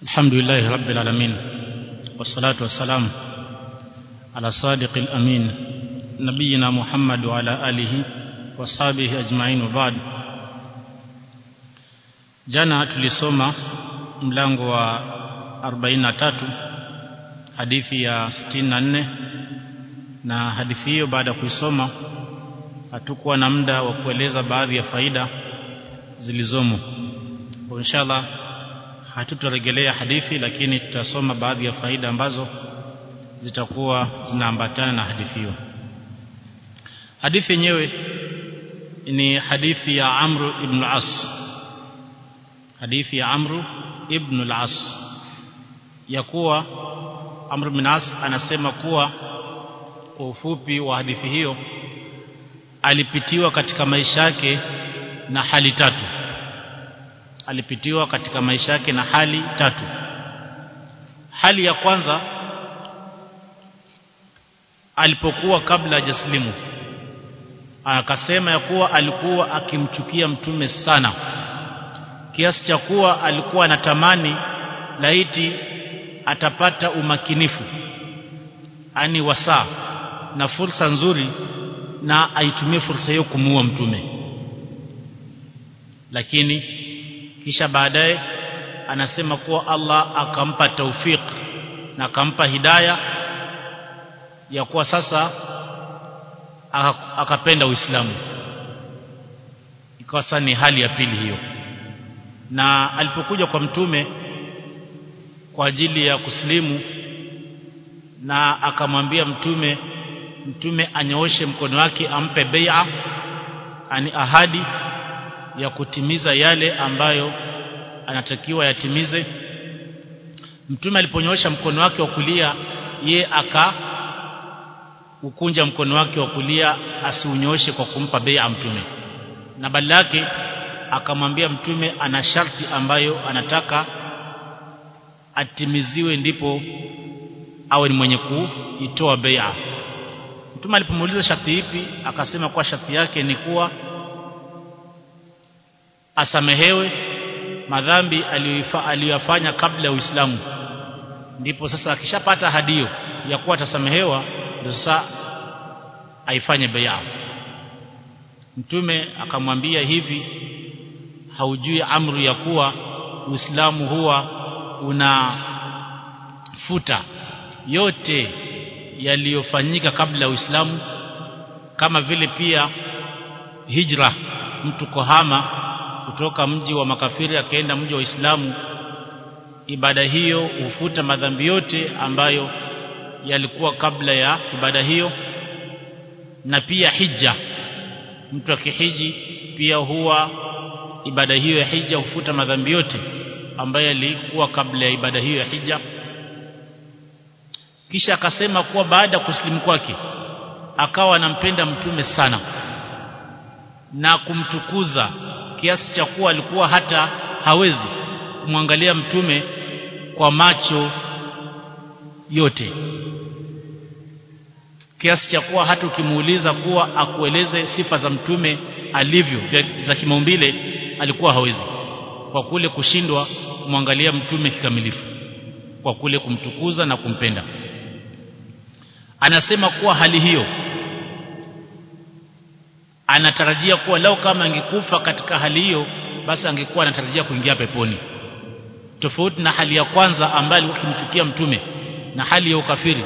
الحمد لله رب العالمين والصلاة والسلام على صادق الأمين نبينا محمد وعلى آله واصحابه أجمعين وبعد jana tulisoma mlango wa 43 hadithi ya 64 na hadithi hiyo baada ya kuisoma hatukuwa na muda wa kueleza baadhi ya faida zilizomo kwa inshallah hatutarejelea hadithi lakini tutasoma baadhi ya faida ambazo zitakuwa zinaambatana na hadithi hiyo. Hadithi yenyewe ni hadithi ya Amr ibn al-As. Hadithi ya Amr ibn al-As. Ya kuwa Amr ibn al-As anasema kuwa kwa ufupi wa hadithi hiyo alipitiwa katika maisha yake na hali tatu alipitiwa katika maisha yake na hali tatu. Hali ya kwanza alipokuwa kabla hajaslimu. Akasema ya kuwa alikuwa akimchukia mtume sana kiasi cha kuwa alikuwa anatamani laiti atapata umakinifu. Ani wasaa na fursa nzuri na aitumie fursa hiyo kumuua mtume. Lakini kisha baadaye anasema kuwa Allah akampa taufik na akampa hidaya ya kuwa sasa akapenda Uislamu. Ikawa sasa ni hali ya pili hiyo. Na alipokuja kwa mtume kwa ajili ya kuslimu na akamwambia mtume mtume anyooshe mkono wake ampe bai'a ani ahadi ya kutimiza yale ambayo anatakiwa yatimize. Mtume aliponyoosha mkono wake wa kulia ye aka ukunja mkono wake wa kulia asiunyoshe kwa kumpa bai'a mtume. Na badala yake akamwambia mtume ana sharti ambayo anataka atimiziwe ndipo awe ni mwenye kuitoa bei mtume alipomuuliza sharti ipi akasema kwa sharti yake ni kuwa asamehewe madhambi aliyoyafanya kabla ya Uislamu. Ndipo sasa akishapata hadio ya kuwa atasamehewa ndio sasa aifanye bai'a. Mtume akamwambia hivi haujui amri ya kuwa Uislamu huwa unafuta yote yaliyofanyika kabla ya Uislamu? Kama vile pia hijra mtu kohama kutoka mji wa makafiri akaenda mji wa Uislamu ibada hiyo hufuta madhambi yote ambayo yalikuwa kabla ya ibada hiyo na pia hija. Mtu akihiji pia huwa ibada hiyo ya hija hufuta madhambi yote ambayo yalikuwa kabla ya ibada hiyo ya hija. Kisha akasema kuwa baada ya kusilimu kwake akawa anampenda mtume sana na kumtukuza kiasi cha kuwa alikuwa hata hawezi kumwangalia mtume kwa macho yote. Kiasi cha kuwa hata ukimuuliza kuwa akueleze sifa za mtume alivyo za kimaumbile alikuwa hawezi. Kwa kule kushindwa kumwangalia mtume kikamilifu. Kwa kule kumtukuza na kumpenda. Anasema kuwa hali hiyo anatarajia kuwa lao kama angekufa katika hali hiyo basi angekuwa anatarajia kuingia peponi. Tofauti na hali ya kwanza ambayo alikuwa mtume na hali ya ukafiri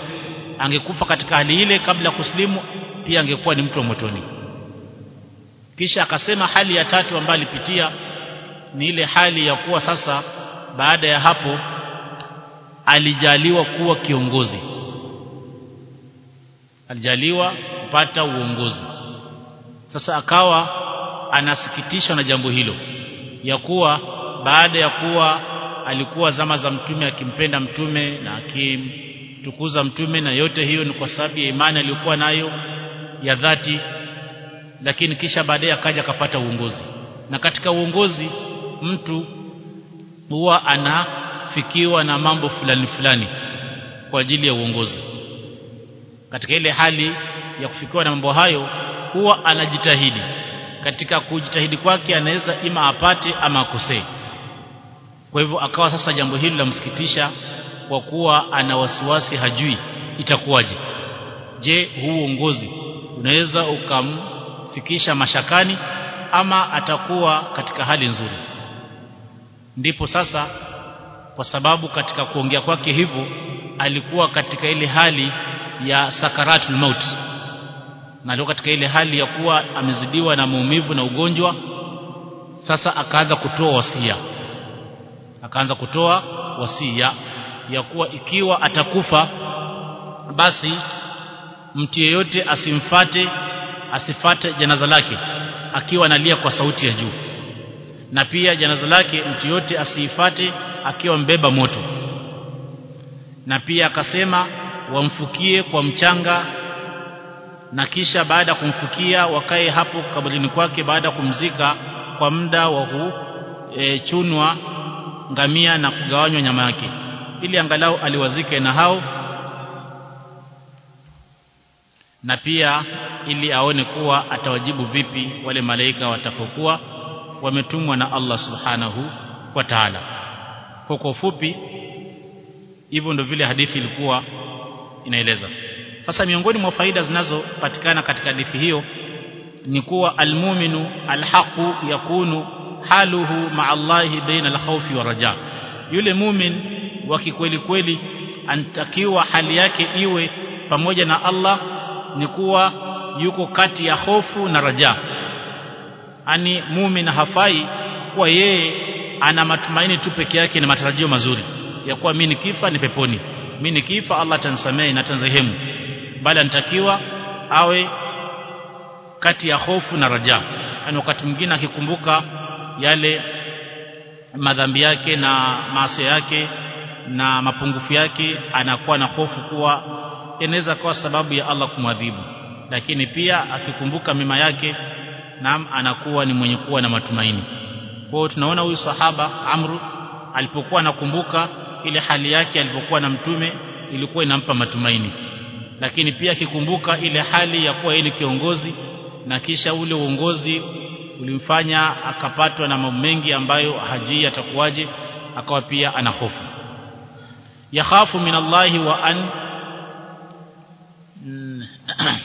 angekufa katika hali ile kabla kuslimu pia angekuwa ni mtu wa motoni. Kisha akasema hali ya tatu ambayo alipitia ni ile hali ya kuwa sasa baada ya hapo alijaliwa kuwa kiongozi. Alijaliwa kupata uongozi sasa akawa anasikitishwa na jambo hilo ya kuwa baada ya kuwa alikuwa zama za mtume akimpenda mtume na akimtukuza mtume na yote hiyo ni kwa sababu ya imani aliyokuwa nayo ya dhati lakini kisha baadaye akaja akapata uongozi. Na katika uongozi mtu huwa anafikiwa na mambo fulani fulani kwa ajili ya uongozi. Katika ile hali ya kufikiwa na mambo hayo huwa anajitahidi. Katika kujitahidi kwake anaweza ima apate ama akosee. Kwa hivyo akawa sasa jambo hili la msikitisha kwa kuwa ana wasiwasi hajui itakuwaje. Je huu uongozi unaweza ukamfikisha mashakani ama atakuwa katika hali nzuri? Ndipo sasa kwa sababu katika kuongea kwake hivyo alikuwa katika ile hali ya sakaratul maut na alikuwa katika ile hali ya kuwa amezidiwa na maumivu na ugonjwa sasa akaanza kutoa wasia. Akaanza kutoa wasia ya kuwa ikiwa atakufa basi mtu yeyote asimfate asifate janaza lake akiwa analia kwa sauti ya juu. Na pia janaza lake mtu yote asiifate akiwa mbeba moto. Na pia akasema wamfukie kwa mchanga na kisha baada ya kumfukia wakae hapo kaburini kwake baada ya kumzika kwa muda wa kuchunwa chunwa ngamia na kugawanywa nyama yake. Ili angalau aliwazike na hao na pia ili aone kuwa atawajibu vipi wale malaika watakokuwa wametumwa na Allah subhanahu wa ta'ala. Kwa kwa ufupi hivyo ndio vile hadithi ilikuwa inaeleza sasa miongoni mwa faida zinazopatikana katika hadithi hiyo ni kuwa almu'minu alhaqu yakunu haluhu ma'a Allahi baina alkhawfi wa raja. Yule mumin wa kikweli kweli anatakiwa hali yake iwe pamoja na Allah ni kuwa yuko kati ya hofu na raja. Ani mumin hafai kuwa yeye ana matumaini tu peke yake na matarajio mazuri ya kuwa mimi nikifa ni peponi. Mimi nikifa Allah atanisamehe na atanirehemu bali anatakiwa awe kati ya hofu na raja. Yani wakati mwingine akikumbuka yale madhambi yake na maasi yake na mapungufu yake anakuwa na hofu kuwa inaweza kuwa sababu ya Allah kumwadhibu. Lakini pia akikumbuka mema yake naam anakuwa ni mwenye kuwa na matumaini. Kwa hiyo tunaona huyu sahaba Amru alipokuwa anakumbuka ile hali yake alipokuwa na mtume ilikuwa inampa matumaini lakini pia akikumbuka ile hali ya kuwa ni kiongozi na kisha ule uongozi ulimfanya akapatwa na mambo mengi ambayo haji atakuwaje akawa pia ana hofu. Yakhafu min Allahi wa an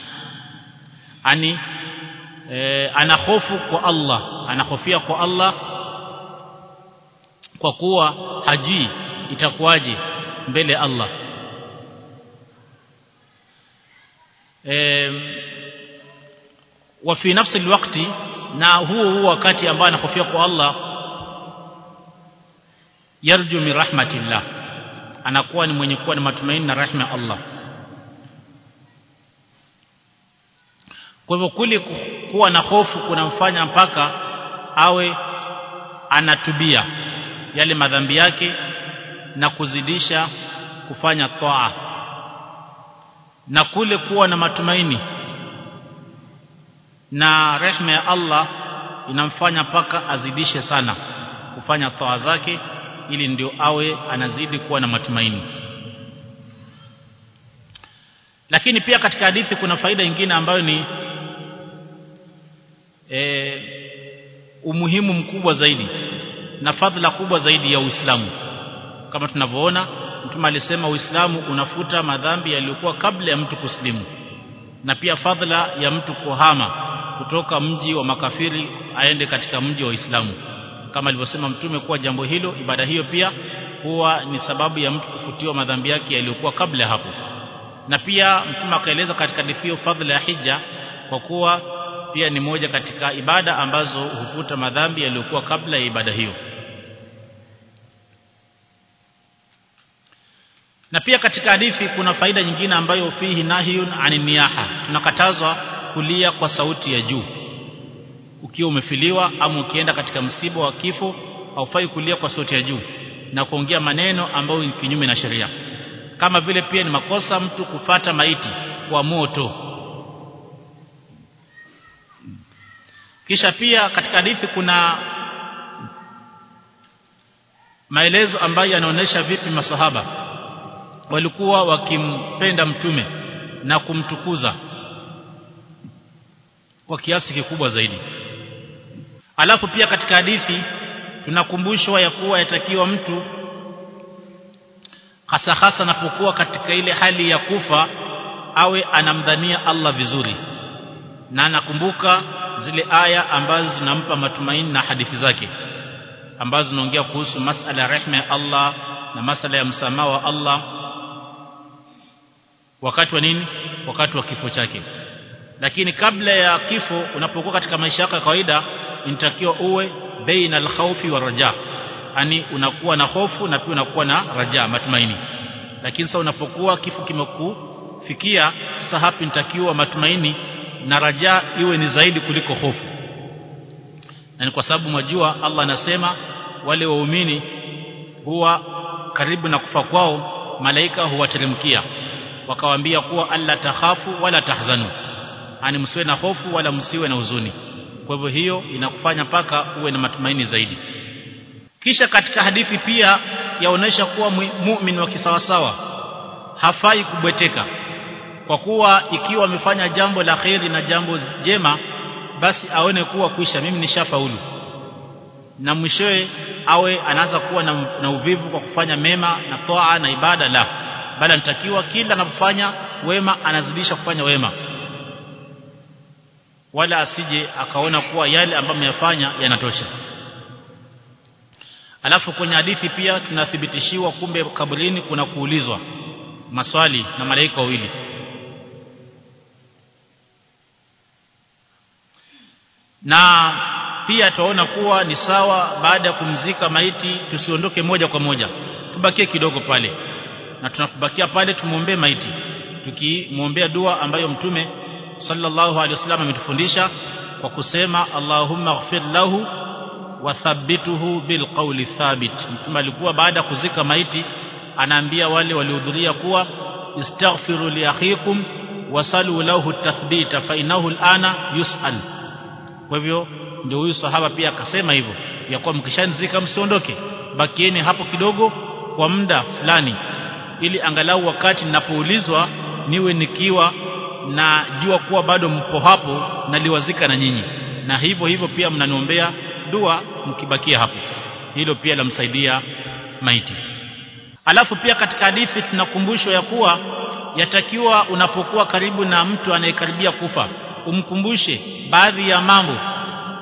ani e, ana hofu kwa Allah anahofia kwa Allah kwa kuwa haji itakuwaje mbele Allah wa fi nafsi alwaqti na huo huo wakati ambao anahofia kwa Allah yarju min rahmatillah. Anakuwa ni mwenye kuwa na matumaini na rahma ya Allah. Kwa hivyo kuli kuwa na hofu kunamfanya mpaka awe anatubia yale madhambi yake na kuzidisha kufanya toa na kule kuwa na matumaini. Na rehema ya Allah inamfanya paka azidishe sana kufanya toa zake ili ndio awe anazidi kuwa na matumaini. Lakini pia katika hadithi kuna faida nyingine ambayo ni e, umuhimu mkubwa zaidi na fadhila kubwa zaidi ya Uislamu. Kama tunavyoona mtume alisema Uislamu unafuta madhambi yaliyokuwa kabla ya mtu kuslimu na pia fadhila ya mtu kuhama kutoka mji wa makafiri aende katika mji wa Uislamu. Kama alivyosema mtume kuwa jambo hilo ibada hiyo pia huwa ni sababu ya mtu kufutiwa madhambi yake yaliyokuwa kabla hapo. Na pia mtume akaeleza katika hiyo fadhila ya hija kwa kuwa pia ni moja katika ibada ambazo hufuta madhambi yaliyokuwa kabla ya ibada hiyo na pia katika hadithi kuna faida nyingine ambayo fihi nahyun aniniyaha tunakatazwa kulia kwa sauti ya juu. Ukiwa umefiliwa ama ukienda katika msiba wa kifo haufai kulia kwa sauti ya juu na kuongea maneno ambayo ni kinyume na sheria. Kama vile pia ni makosa mtu kufata maiti kwa moto. Kisha pia katika hadithi kuna maelezo ambayo yanaonesha vipi masahaba walikuwa wakimpenda mtume na kumtukuza kwa kiasi kikubwa zaidi. Alafu pia katika hadithi tunakumbushwa ya kuwa yatakiwa mtu hasa hasa anapokuwa katika ile hali ya kufa awe anamdhania Allah vizuri. Na anakumbuka zile aya ambazo zinampa matumaini na hadithi zake ambazo zinaongea kuhusu masala ya rehema ya Allah na masala ya msamaha wa Allah wakati wa nini? Wakati wa kifo chake. Lakini kabla ya kifo unapokuwa katika maisha yako ya kawaida inatakiwa uwe baina al-khawfi wa raja. Yani unakuwa na hofu na pia unakuwa na raja matumaini. Lakini sasa unapokuwa kifo kimekufikia sasa hapo inatakiwa matumaini na raja iwe ni zaidi kuliko hofu. Na ni kwa sababu mwajua Allah anasema wale waumini huwa karibu na kufa kwao malaika huwateremkia wakawaambia kuwa alla takhafu wala tahzanu. Ani msiwe na hofu wala msiwe na huzuni. Kwa hivyo hiyo inakufanya paka uwe na matumaini zaidi. Kisha katika hadithi pia yaonesha kuwa muumini wa kisawasawa hafai kubweteka. Kwa kuwa ikiwa amefanya jambo la kheri na jambo jema basi aone kuwa kuisha mimi nishafaulu. Na mwishowe awe anaanza kuwa na, na uvivu kwa kufanya mema na toa na ibada la bali anatakiwa kila anapofanya wema anazidisha kufanya wema. Wala asije akaona kuwa yale ambayo ameyafanya yanatosha. Alafu kwenye hadithi pia tunathibitishiwa kumbe kaburini kuna kuulizwa maswali na malaika wawili. Na pia tuona kuwa ni sawa baada ya kumzika maiti tusiondoke moja kwa moja. Tubakie kidogo pale na tunakubakia pale tumwombee maiti. Tukimwombea dua ambayo mtume sallallahu alaihi wasallam ametufundisha kwa kusema Allahumma ighfir lahu wa thabbituhu bil qawli thabit. Mtume alikuwa baada ya kuzika maiti anaambia wale waliohudhuria kuwa istaghfiru li akhikum wasalu lahu tathbita fa innahu alana yus'al. Kwa hivyo ndio huyu sahaba pia akasema hivyo ya kuwa mkishanzika msiondoke. Bakieni hapo kidogo kwa muda fulani ili angalau wakati ninapoulizwa niwe nikiwa na jua kuwa bado mpo hapo naliwazika na nyinyi. Na hivyo hivyo pia mnaniombea dua mkibakia hapo. Hilo pia lamsaidia maiti. Alafu pia katika hadithi tunakumbushwa ya kuwa yatakiwa unapokuwa karibu na mtu anayekaribia kufa umkumbushe baadhi ya mambo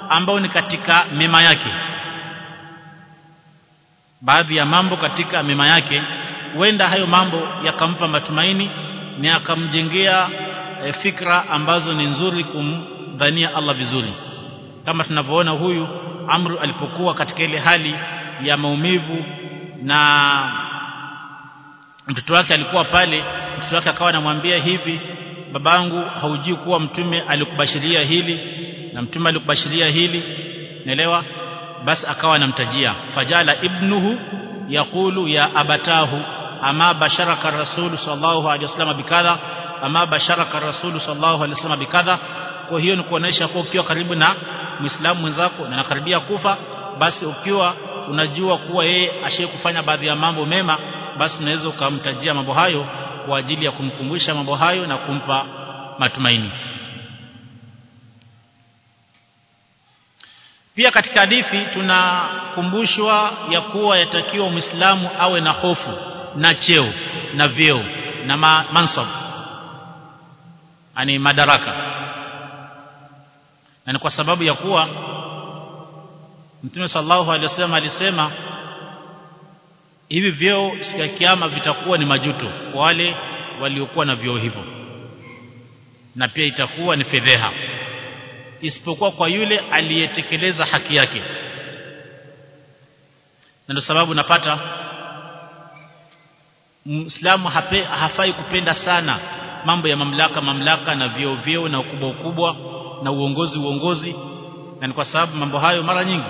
ambayo ni katika mema yake. Baadhi ya mambo katika mema yake huenda hayo mambo yakampa matumaini na akamjengea e, fikra ambazo ni nzuri kumdhania Allah vizuri. Kama tunavyoona huyu Amru alipokuwa katika ile hali ya maumivu na mtoto wake alikuwa pale mtoto wake akawa anamwambia hivi babangu haujui kuwa mtume alikubashiria hili na mtume alikubashiria hili. Naelewa? Basi akawa anamtajia. Fajala ibnuhu yaqulu ya abatahu ama basharaka rasul sallallahu alaihi wasallam bikadha. Ama basharaka rasul sallallahu alaihi wasallam bikadha. Kwa hiyo ni kuonesha kwa ukiwa karibu na muislamu mwenzako na nakaribia kufa basi ukiwa unajua kuwa yeye ashayekufanya baadhi ya mambo mema basi unaweza ukamtajia mambo hayo kwa ajili ya kumkumbusha mambo hayo na kumpa matumaini. Pia katika hadithi tunakumbushwa ya kuwa yatakiwa muislamu awe na hofu na cheo na vyeo na ma mansab. Ani madaraka. Na ni kwa sababu ya kuwa Mtume sallallahu alaihi wasallam alisema hivi vyeo siku ya kiyama vitakuwa ni majuto kwa wale waliokuwa na vyeo hivyo. Na pia itakuwa ni fedheha. Isipokuwa kwa yule aliyetekeleza haki yake. Na ndio sababu napata Muislamu hafai kupenda sana mambo ya mamlaka mamlaka na vyeo vyeo na ukubwa ukubwa na uongozi uongozi. Na ni kwa sababu mambo hayo mara nyingi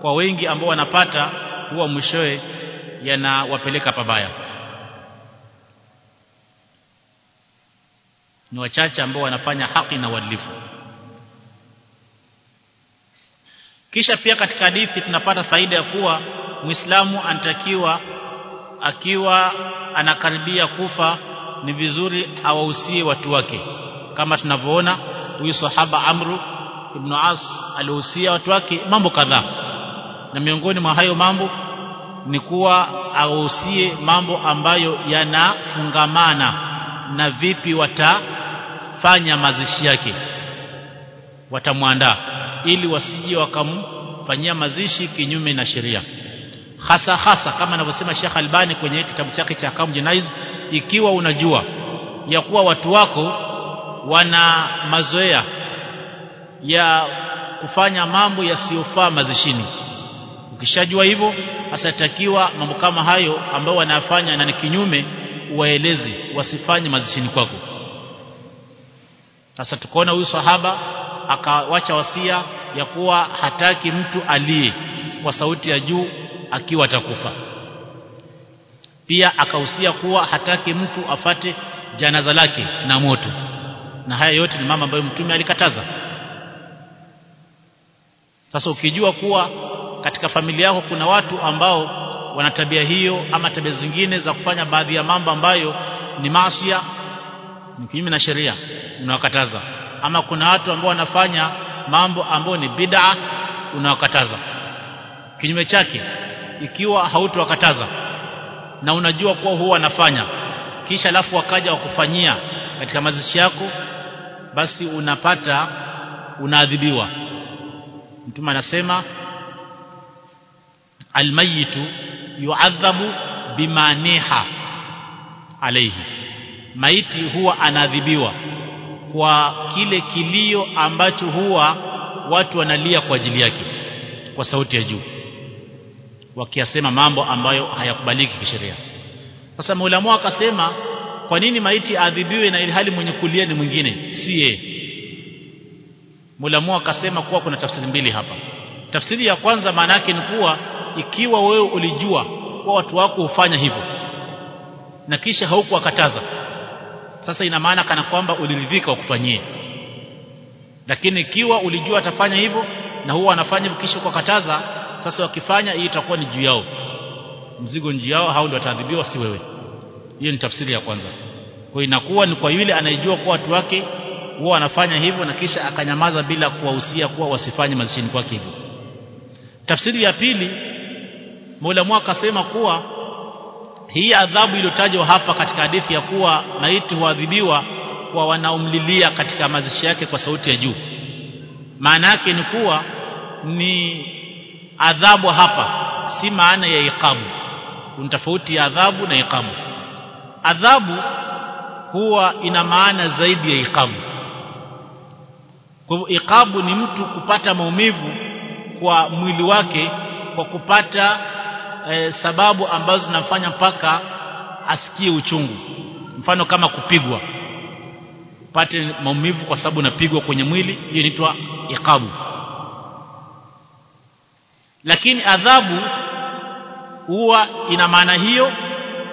kwa wengi ambao wanapata huwa mwishowe yanawapeleka pabaya. Ni wachache ambao wanafanya haki na uadilifu. Kisha pia katika hadithi tunapata faida ya kuwa Muislamu anatakiwa akiwa anakaribia kufa ni vizuri awahusie watu wake. Kama tunavyoona huyu sahaba Amru ibn As alihusia watu wake mambo kadhaa. Na miongoni mwa hayo mambo ni kuwa awahusie mambo ambayo yanafungamana na vipi watafanya mazishi yake. Watamwandaa ili wasije wakamfanyia mazishi kinyume na sheria hasa hasa kama anavyosema Sheikh Albani kwenye kitabu chake cha Kaum Janaiz ikiwa unajua ya kuwa watu wako wana mazoea ya kufanya mambo yasiyofaa mazishini. Ukishajua hivyo hasa takiwa mambo kama hayo ambayo wanafanya na ni kinyume waelezi wasifanye mazishini kwako. Sasa tukaona huyu sahaba akawacha wasia ya kuwa hataki mtu aliye kwa sauti ya juu akiwa atakufa. Pia akahusia kuwa hataki mtu afate janaza lake na moto. Na haya yote ni mama ambayo mtume alikataza. Sasa ukijua kuwa katika familia yako kuna watu ambao wana tabia hiyo ama tabia zingine za kufanya baadhi ya mambo ambayo ni masia ni kinyume na sheria unawakataza. Ama kuna watu ambao wanafanya mambo ambayo ni bid'a unawakataza. Kinyume chake ikiwa hautowakataza. Na unajua kuwa huwa wanafanya. Kisha alafu wakaja wakufanyia katika mazishi yako basi unapata unaadhibiwa. Mtume anasema almayitu yuadhabu bimaniha alayhi. Maiti huwa anaadhibiwa kwa kile kilio ambacho huwa watu wanalia kwa ajili yake kwa sauti ya juu wakiyasema mambo ambayo hayakubaliki kisheria. Sasa maulamu akasema kwa nini maiti adhibiwe na ilhali mwenye kulia ni mwingine? Si yeye. Maulamu akasema kuwa kuna tafsiri mbili hapa. Tafsiri ya kwanza maana yake ni kuwa ikiwa wewe ulijua kuwa watu wako hufanya hivyo na kisha haukuwakataza sasa ina maana kana kwamba uliridhika wakufanyie lakini ikiwa ulijua atafanya hivyo na huwa anafanya kisha kukataza sasa wakifanya hii itakuwa ni juu yao. Mzigo nji yao hao ndio wataadhibiwa si wewe. Hiyo ni tafsiri ya kwanza. Kwa inakuwa ni kwa yule anayejua kuwa watu wake huwa wanafanya hivyo na kisha akanyamaza bila kuwahusia kuwa wasifanye mazishini kwake hivyo. Tafsiri ya pili Mola akasema kuwa hii adhabu iliyotajwa hapa katika hadithi ya kuwa maiti huadhibiwa kwa wanaomlilia katika mazishi yake kwa sauti ya juu. Maana yake ni kuwa ni adhabu hapa si maana ya iqabu. Kuna tofauti ya adhabu na iqabu. Adhabu huwa ina maana zaidi ya iqabu. Kwa hivyo iqabu ni mtu kupata maumivu kwa mwili wake kwa kupata e, sababu ambazo zinamfanya mpaka asikie uchungu. Mfano kama kupigwa. Upate maumivu kwa sababu unapigwa kwenye mwili hiyo inaitwa iqabu lakini adhabu huwa ina maana hiyo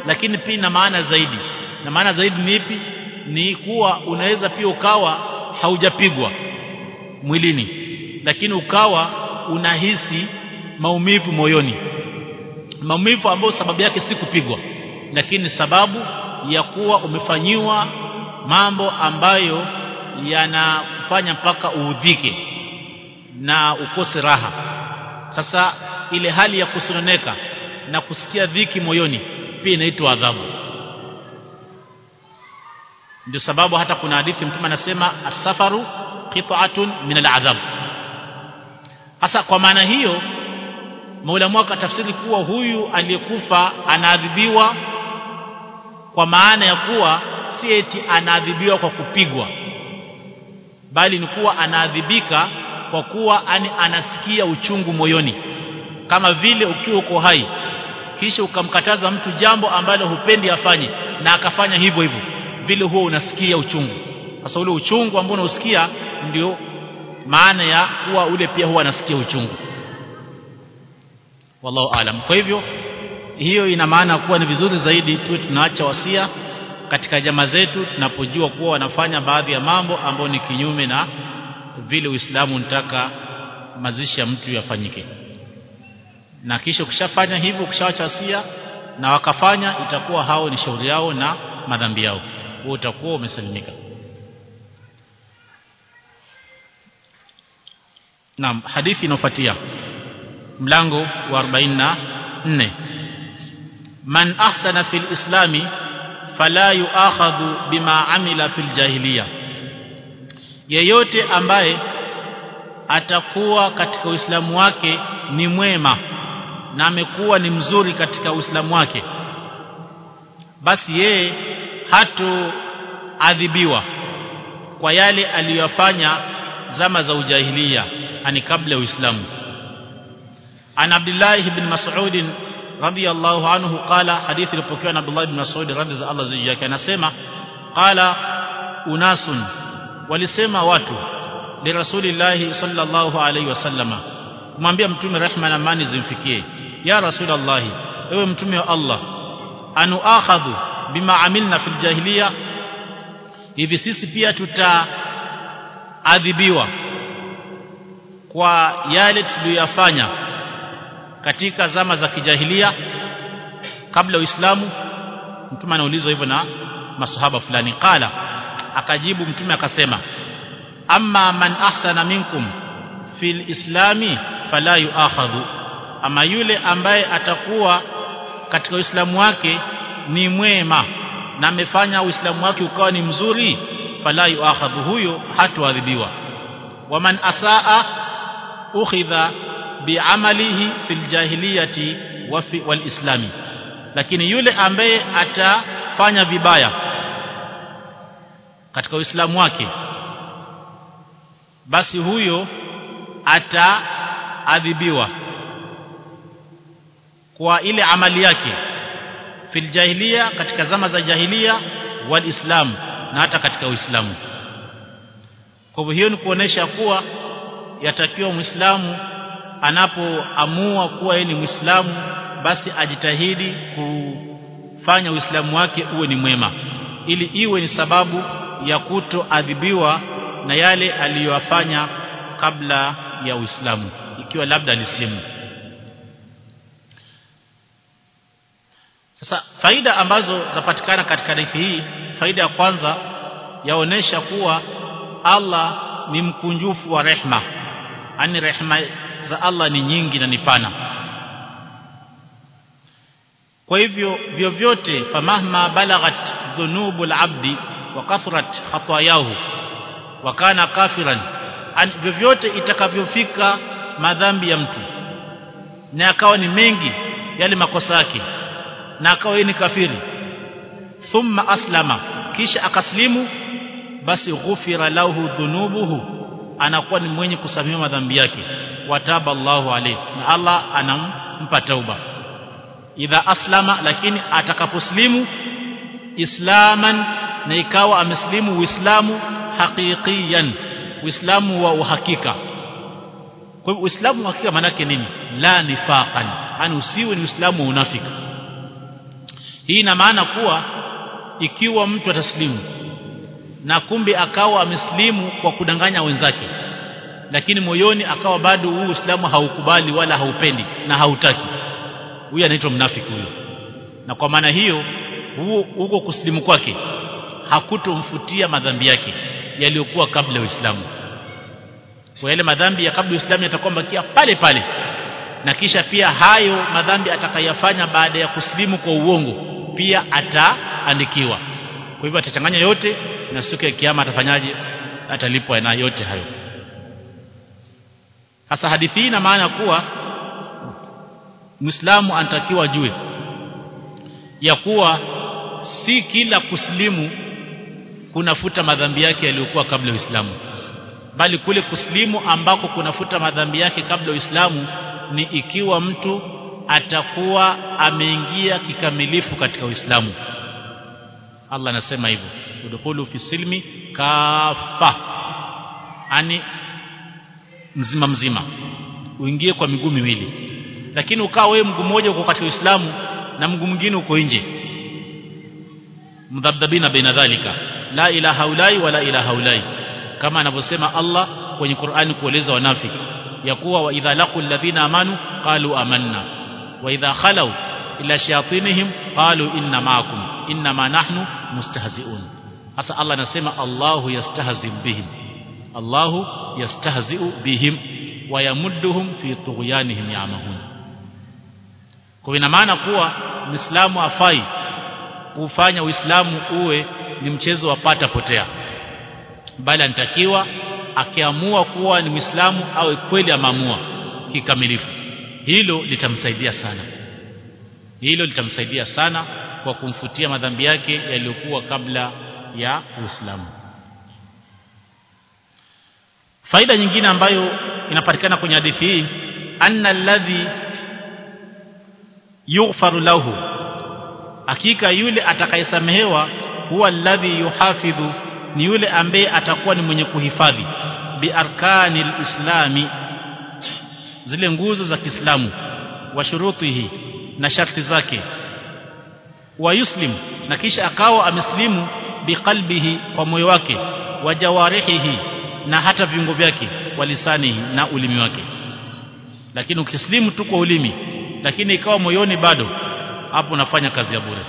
lakini pia ina maana zaidi. Na maana zaidi ni ipi? Ni kuwa unaweza pia ukawa haujapigwa mwilini lakini ukawa unahisi maumivu moyoni. Maumivu ambayo sababu yake si kupigwa lakini sababu ya kuwa umefanyiwa mambo ambayo yanafanya mpaka uudhike na ukose raha sasa ile hali ya kusononeka na kusikia dhiki moyoni pia inaitwa adhabu. Ndio sababu hata kuna hadithi mtume anasema asafaru qit'atun min al'adhab. Hasa kwa maana hiyo Mola mwaka tafsiri kuwa huyu aliyekufa anaadhibiwa kwa maana ya kuwa si eti anaadhibiwa kwa kupigwa bali ni kuwa anaadhibika kwa kuwa ani anasikia uchungu moyoni. Kama vile ukiwa uko hai kisha ukamkataza mtu jambo ambalo hupendi afanye na akafanya hivyo hivyo vile huwa unasikia uchungu. Sasa ule uchungu ambao unausikia ndio maana ya kuwa ule pia huwa anasikia uchungu. Wallahu alam. Kwa hivyo hiyo ina maana kuwa ni vizuri zaidi tuwe tunaacha wasia katika jamaa zetu tunapojua kuwa wanafanya baadhi ya mambo ambayo ni kinyume na vile Uislamu unataka mazishi ya mtu yafanyike. Na kisha ukishafanya hivyo ukishawacha asia na wakafanya itakuwa hao ni shauri yao na madhambi yao. Wewe utakuwa umesalimika. Naam hadithi inofuatia mlango wa 44 man ahsana fil islami fala yuakhadhu bima amila fil jahiliya yeyote ambaye atakuwa katika uislamu wake ni mwema na amekuwa ni mzuri katika uislamu wake basi yeye hatoadhibiwa kwa yale aliyofanya zama za ujahiliya ani kabla uislamu. An abdullah ibn mas'ud radiyallahu anhu qala hadithi ilipokewa na abdullah ibn mas'ud radiyallahu Allah ziji anasema qala unasun walisema watu li rasulillahi sallallahu alaihi wasallama kumwambia mtume rehma na amani zimfikie. Ya rasulallahi ewe mtume wa Allah anuakhadhu bima amilna fil jahiliya hivi sisi pia tutaadhibiwa kwa yale tuliyoyafanya katika zama za kijahilia kabla uislamu. Mtume anaulizwa hivyo na masahaba fulani. Qala akajibu mtume akasema amma man ahsana minkum fil islami fala yuakhadhu. Ama yule ambaye atakuwa katika uislamu wake ni mwema na amefanya uislamu wake ukawa ni mzuri fala yuakhadhu huyo hatoadhibiwa. Waman asaa ukhidha biamalihi fil jahiliyati wa fi wal islami. Lakini yule ambaye atafanya vibaya katika uislamu wake basi huyo ataadhibiwa kwa ile amali yake fil jahiliya katika zama za jahiliya wal islam na hata katika uislamu. Kwa hivyo hiyo ni kuonesha kuwa yatakiwa muislamu anapoamua kuwa yeye ni muislamu basi ajitahidi kufanya uislamu wake uwe ni mwema ili iwe ni sababu ya kutoadhibiwa na yale aliyoyafanya kabla ya uislamu ikiwa labda alislimu sasa faida ambazo zapatikana katika hadithi hii faida ya kwanza yaonesha kuwa Allah ni mkunjufu wa rehma. Ani rehma za Allah ni nyingi na ni pana. Kwa hivyo vyovyote famahma balaghat dhunubul abdi wa kathrat khatayahu wa kana kafiran. Vyovyote itakavyofika madhambi ya mtu na akawa ni mengi yale makosa yake na akawa ni kafiri. Thumma aslama kisha akaslimu basi ghufira lahu dhunubuhu anakuwa ni mwenye kusamehewa madhambi yake. Wataba Allahu alayhi na Allah anampa tauba. Idha aslama lakini atakaposlimu islaman na ikawa ameslimu uislamu haqiqiyan uislamu wa uhakika. Kwa hivyo uislamu wa hakika maana nini? La nifaqan yani usiwe ni uislamu wa unafiki. Hii ina maana kuwa ikiwa mtu ataslimu na kumbe akawa ameslimu kwa kudanganya wenzake lakini moyoni akawa bado huu Uislamu haukubali wala haupendi na hautaki huyu anaitwa mnafiki huyo na kwa maana hiyo huo huko kuslimu kwake hakutomfutia madhambi yake yaliyokuwa kabla ya Uislamu. Kwa yale madhambi ya kabla Uislamu yatakuwa bakia pale pale na kisha pia hayo madhambi atakayafanya baada ya kuslimu kwa uongo pia ataandikiwa. Kwa hivyo atachanganya yote na siku ya kiyama atafanyaje? Atalipwa na yote hayo. Hasa hadithi hii ina maana kuwa Muislamu anatakiwa jue ya kuwa si kila kuslimu kunafuta madhambi yake yaliyokuwa kabla Uislamu. Bali kule kuslimu ambako kunafuta madhambi yake kabla Uislamu ni ikiwa mtu atakuwa ameingia kikamilifu katika Uislamu. Allah anasema hivyo udkhulu fi silmi kafa ani mzima mzima. Uingie kwa miguu miwili. Lakini ukawa wewe mguu mmoja uko katika Uislamu na mguu mwingine uko nje. Mdhabdhabina baina dhalika لا إلى إلا ولا إلى إلا كما نبسم الله في القرآن كوليزا ونافق يقوى وإذا لقوا الذين آمنوا قالوا آمنا وإذا خلوا إلى شياطينهم قالوا إن معكم إنما نحن مستهزئون أسى الله نسمى الله يستهزئ بهم الله يستهزئ بهم ويمدهم في طغيانهم يعمهون كوينما نقوى مسلام أفايد kufanya uislamu uwe ni mchezo wa pata potea. Bali anatakiwa akiamua kuwa ni muislamu awe kweli amaamua kikamilifu. Hilo litamsaidia sana. Hilo litamsaidia sana kwa kumfutia madhambi yake yaliyokuwa kabla ya Uislamu. Faida nyingine ambayo inapatikana kwenye hadithi hii anna alladhi yughfaru lahu hakika yule atakayesamehewa huwa alladhi yuhafidhu ni yule ambaye atakuwa ni mwenye kuhifadhi. Bi arkani islami zile nguzo za Kiislamu wa shurutihi na sharti zake. Wa yuslim na kisha akawa ameslimu biqalbihi kwa moyo wake. Wa jawarihihi na hata viungo vyake wa lisanihi na ulimi wake. Lakini ukislimu tu kwa ulimi lakini ikawa moyoni bado hapo unafanya kazi ya bure.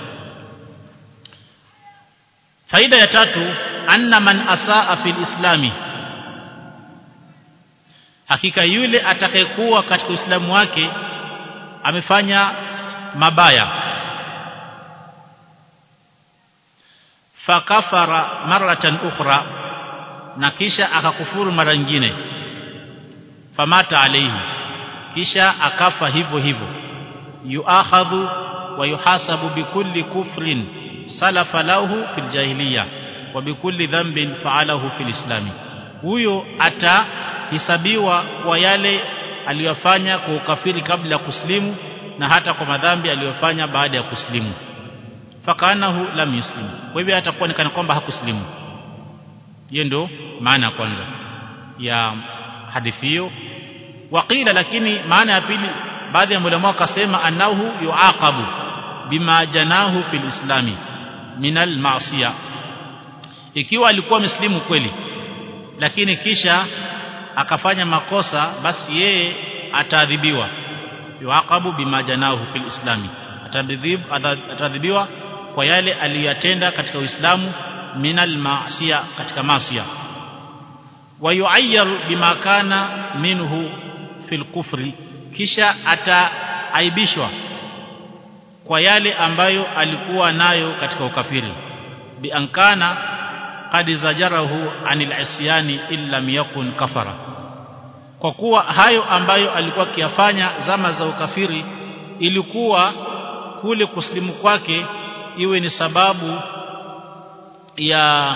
Faida ya tatu anna man asaa fil islami. Hakika yule atakayekuwa katika uislamu wake amefanya mabaya. Fakafara maratan ukhra na kisha akakufuru mara nyingine. Famata alayhi kisha akafa hivyo hivyo. Yuakhadhu wa yuhasabu كفر kufrin salafa lahu fil jahiliya wa فعله fil islami huyo atahisabiwa kwa yale aliyofanya kwa ukafiri kabla ya kuslimu na hata kwa madhambi aliyofanya baada ya kuslimu. Fakanahu lam yuslim. Kwa hivyo atakuwa ni kana kwamba hakuslimu. Hiyo ndio maana ya kwanza ya hadithi hiyo. Waqila lakini maana ya pili baadhi ya ulama wakasema annahu yuaqabu bima janahu fil islami min maasiya ikiwa alikuwa muslimu kweli lakini kisha akafanya makosa basi yeye ataadhibiwa. Yuaqabu bima janahu fil islami. Ataadhibiwa kwa yale aliyatenda katika uislamu minal maasiya katika maasiya wa yu'ayyar bima kana minhu fil kufri. Kisha ataaibishwa kwa yale ambayo alikuwa nayo katika ukafiri. Bi ankana qad zajarahu anil isyani illa yakun kafara. Kwa kuwa hayo ambayo alikuwa akiyafanya zama za ukafiri ilikuwa kule kuslimu kwake iwe ni sababu ya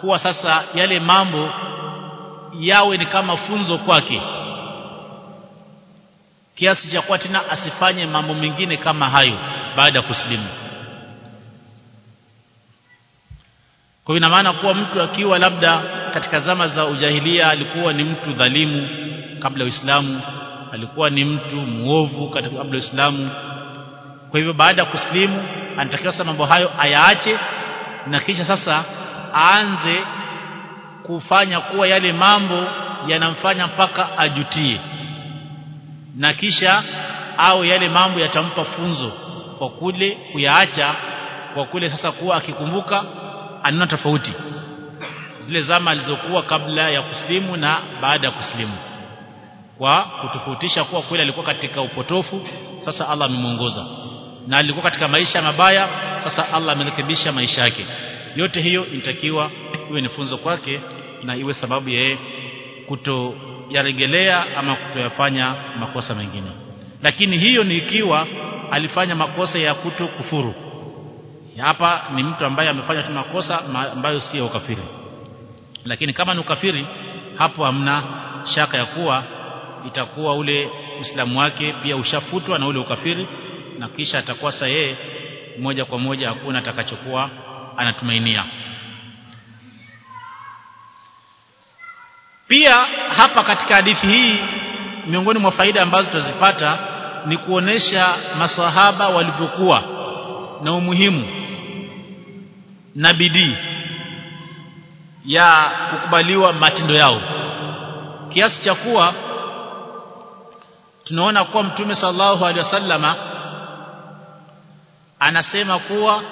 kuwa sasa yale mambo yawe ni kama funzo kwake kiasi cha kuwa tena asifanye mambo mengine kama hayo baada ya kuslimu. Kwa ina maana kuwa mtu akiwa labda katika zama za ujahilia alikuwa ni mtu dhalimu kabla Uislamu alikuwa ni mtu muovu kabla Uislamu. Kwa hivyo baada ya kuslimu anatakiwa sasa mambo hayo ayaache na kisha sasa aanze kufanya kuwa yale mambo yanamfanya mpaka ajutie na kisha au yale mambo yatampa funzo kwa kule kuyaacha kwa kule sasa kuwa akikumbuka anana tofauti. Zile zama alizokuwa kabla ya kuslimu na baada ya kuslimu. Kwa kutofautisha kuwa kweli alikuwa katika upotofu sasa Allah amemuongoza na alikuwa katika maisha mabaya sasa Allah amerekebisha maisha yake. Yote hiyo inatakiwa iwe ni funzo kwake na iwe sababu yeye kuto yaregelea ama kutoyafanya makosa mengine. Lakini hiyo ni ikiwa alifanya makosa ya kuto kufuru. Hapa ni mtu ambaye amefanya tu makosa ambayo si ya ukafiri. Lakini kama ni ukafiri hapo hamna shaka ya kuwa itakuwa ule Uislamu wake pia ushafutwa na ule ukafiri na kisha atakuwa sasa yeye moja kwa moja hakuna atakachokuwa anatumainia pia hapa katika hadithi hii miongoni mwa faida ambazo tutazipata ni kuonesha maswahaba walivyokuwa na umuhimu na bidii ya kukubaliwa matendo yao. Kiasi cha kuwa tunaona kuwa mtume sallallahu alaihi wasallama anasema kuwa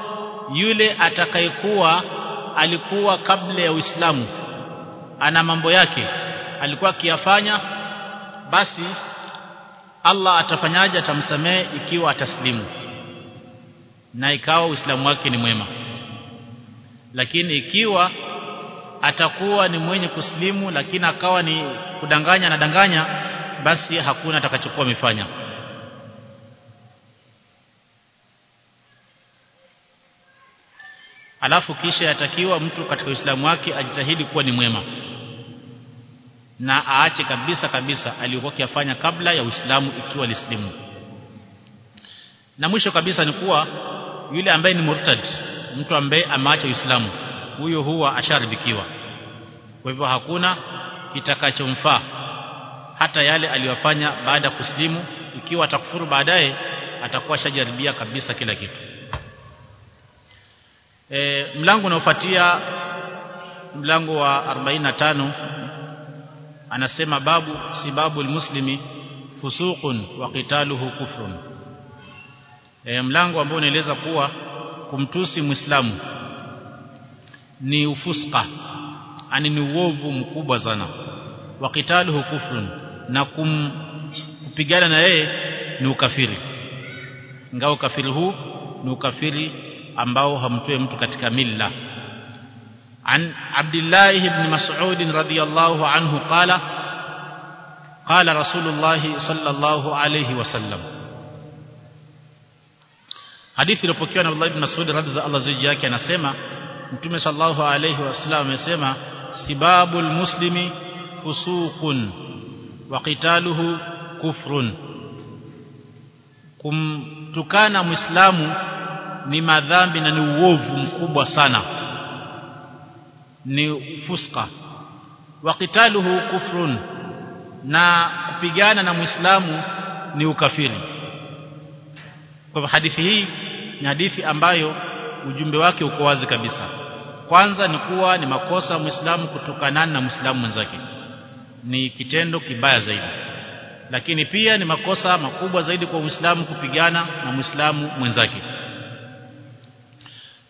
yule atakayekuwa alikuwa kabla ya Uislamu ana mambo yake alikuwa akiyafanya basi Allah atafanyaje? Atamsamehe ikiwa ataslimu. Na ikawa uislamu wake ni mwema. Lakini ikiwa atakuwa ni mwenye kuslimu lakini akawa ni kudanganya na danganya basi hakuna atakachokuwa amefanya alafu kisha yatakiwa mtu katika Uislamu wake ajitahidi kuwa ni mwema. Na aache kabisa kabisa aliyokuwa akifanya kabla ya Uislamu ikiwa lislimu na mwisho kabisa ni kuwa yule ambaye ni murtad mtu ambaye ameacha Uislamu huyo huwa asharibikiwa kwa hivyo hakuna kitakachomfaa hata yale aliyofanya baada ya kuslimu. Ikiwa atakufuru baadaye atakuwa shajaribia kabisa kila kitu e, mlango unaofuatia mlango wa 45 anasema babu sibabu almuslimi fusuqun wa qitaluhu kufrun. E, mlango ambao unaeleza kuwa kumtusi muislamu ni ufuska ani ni uovu mkubwa sana. Wa qitaluhu kufrun na kum, kupigana na yeye ni ukafiri. Ngao ukafiri huu ni ukafiri ambao hamtoe mtu katika milla عن عبد الله بن مسعود رضي الله عنه قال قال رسول الله صلى الله عليه وسلم hadithi iliyopokewa na Abdullah ibn Mas'ud radhi Allah ziji yake anasema Mtume sallallahu alayhi wasallam amesema sibabul muslimi fusuqun wa qitaluhu kufrun kumtukana muislamu ni madhambi na ni uovu mkubwa sana. Ni fuska. Wa qitaluhu kufrun. Na kupigana na muislamu ni ukafiri. Kwa hadithi hii ni hadithi ambayo ujumbe wake uko wazi kabisa. Kwanza ni kuwa ni makosa muislamu kutukanana na muislamu mwenzake. Ni kitendo kibaya zaidi. Lakini pia ni makosa makubwa zaidi kwa muislamu kupigana na muislamu mwenzake